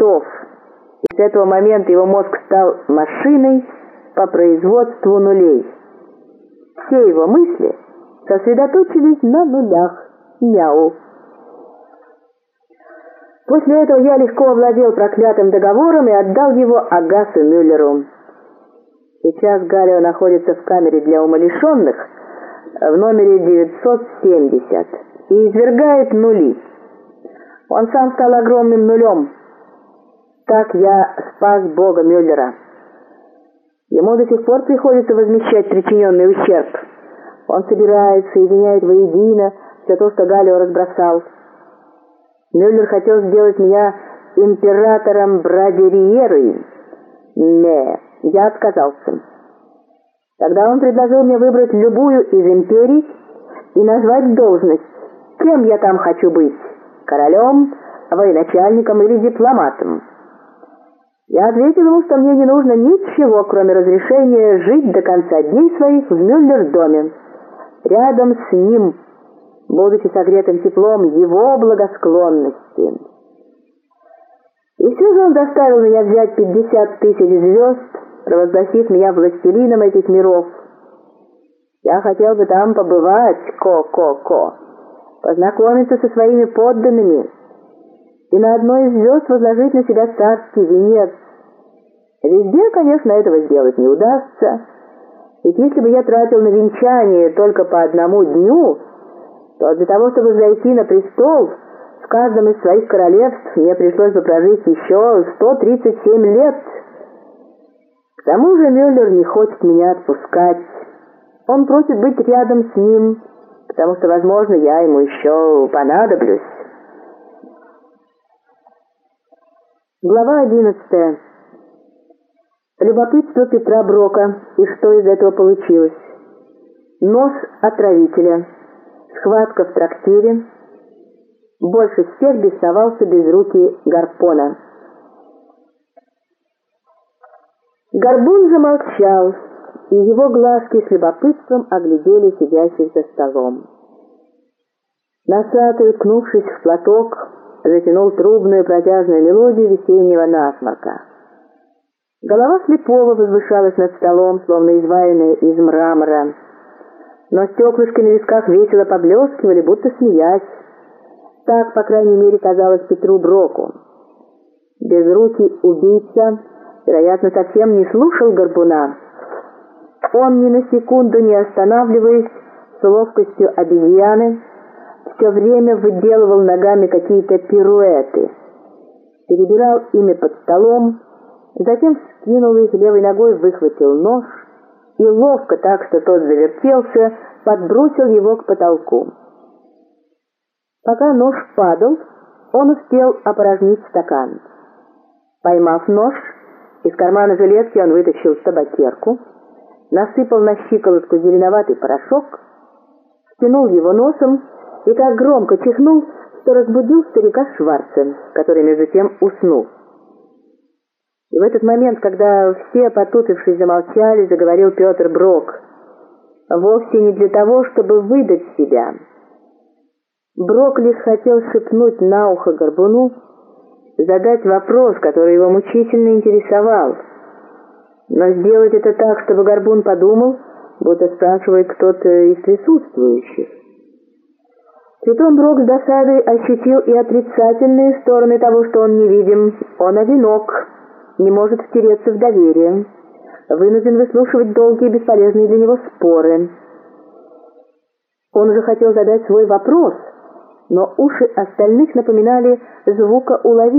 готов. И с этого момента его мозг стал машиной по производству нулей. Все его мысли сосредоточились на нулях. Мяу. После этого я легко овладел проклятым договором и отдал его Агасу Мюллеру. Сейчас Галио находится в камере для умалишенных в номере 970 и извергает нули. Он сам стал огромным нулем. Так я спас Бога Мюллера. Ему до сих пор приходится возмещать причиненный ущерб. Он собирает, соединяет воедино все то, что Галио разбросал. Мюллер хотел сделать меня императором Брадериеры. Не, я отказался. Тогда он предложил мне выбрать любую из империй и назвать должность, кем я там хочу быть – королем, военачальником или дипломатом. Я ответил ему, что мне не нужно ничего, кроме разрешения жить до конца дней своих в Мюллер-доме, рядом с ним, будучи согретым теплом его благосклонности. И все же он заставил меня взять 50 тысяч звезд, провозгласив меня властелином этих миров. Я хотел бы там побывать, ко-ко-ко, познакомиться со своими подданными и на одной из звезд возложить на себя царский венец. Везде, конечно, этого сделать не удастся, ведь если бы я тратил на венчание только по одному дню, то для того, чтобы зайти на престол, в каждом из своих королевств мне пришлось бы прожить еще 137 лет. К тому же Мюллер не хочет меня отпускать. Он просит быть рядом с ним, потому что, возможно, я ему еще понадоблюсь. Глава одиннадцатая. Любопытство Петра Брока и что из этого получилось. Нож отравителя. Схватка в трактире. Больше всех бесновался без руки Гарпона. Горбун замолчал, и его глазки с любопытством оглядели сидящих за столом. Носатый, уткнувшись в платок, затянул трубную протяжную мелодию весеннего насморка. Голова слепого возвышалась над столом, словно изваянная из мрамора. Но стеклышки на висках весело поблескивали, будто смеясь. Так, по крайней мере, казалось Петру Броку. Безрукий убийца, вероятно, совсем не слушал Горбуна. Он, ни на секунду не останавливаясь, с ловкостью обезьяны, все время выделывал ногами какие-то пируэты. Перебирал ими под столом, затем скинул их левой ногой, выхватил нож и ловко, так что тот завертелся, подбросил его к потолку. Пока нож падал, он успел опорожнить стакан. Поймав нож, из кармана жилетки он вытащил табакерку, насыпал на щиколотку зеленоватый порошок, стянул его носом и так громко чихнул, что разбудил старика Шварца, который между тем уснул. И в этот момент, когда все, потупившись, замолчали, заговорил Петр Брок, вовсе не для того, чтобы выдать себя. Брок лишь хотел шепнуть на ухо Горбуну, задать вопрос, который его мучительно интересовал. Но сделать это так, чтобы Горбун подумал, будто спрашивает кто-то из присутствующих. Притом Брок с досадой ощутил и отрицательные стороны того, что он невидим. Он одинок, не может втереться в доверие, вынужден выслушивать долгие бесполезные для него споры. Он уже хотел задать свой вопрос, но уши остальных напоминали звукоуловитель.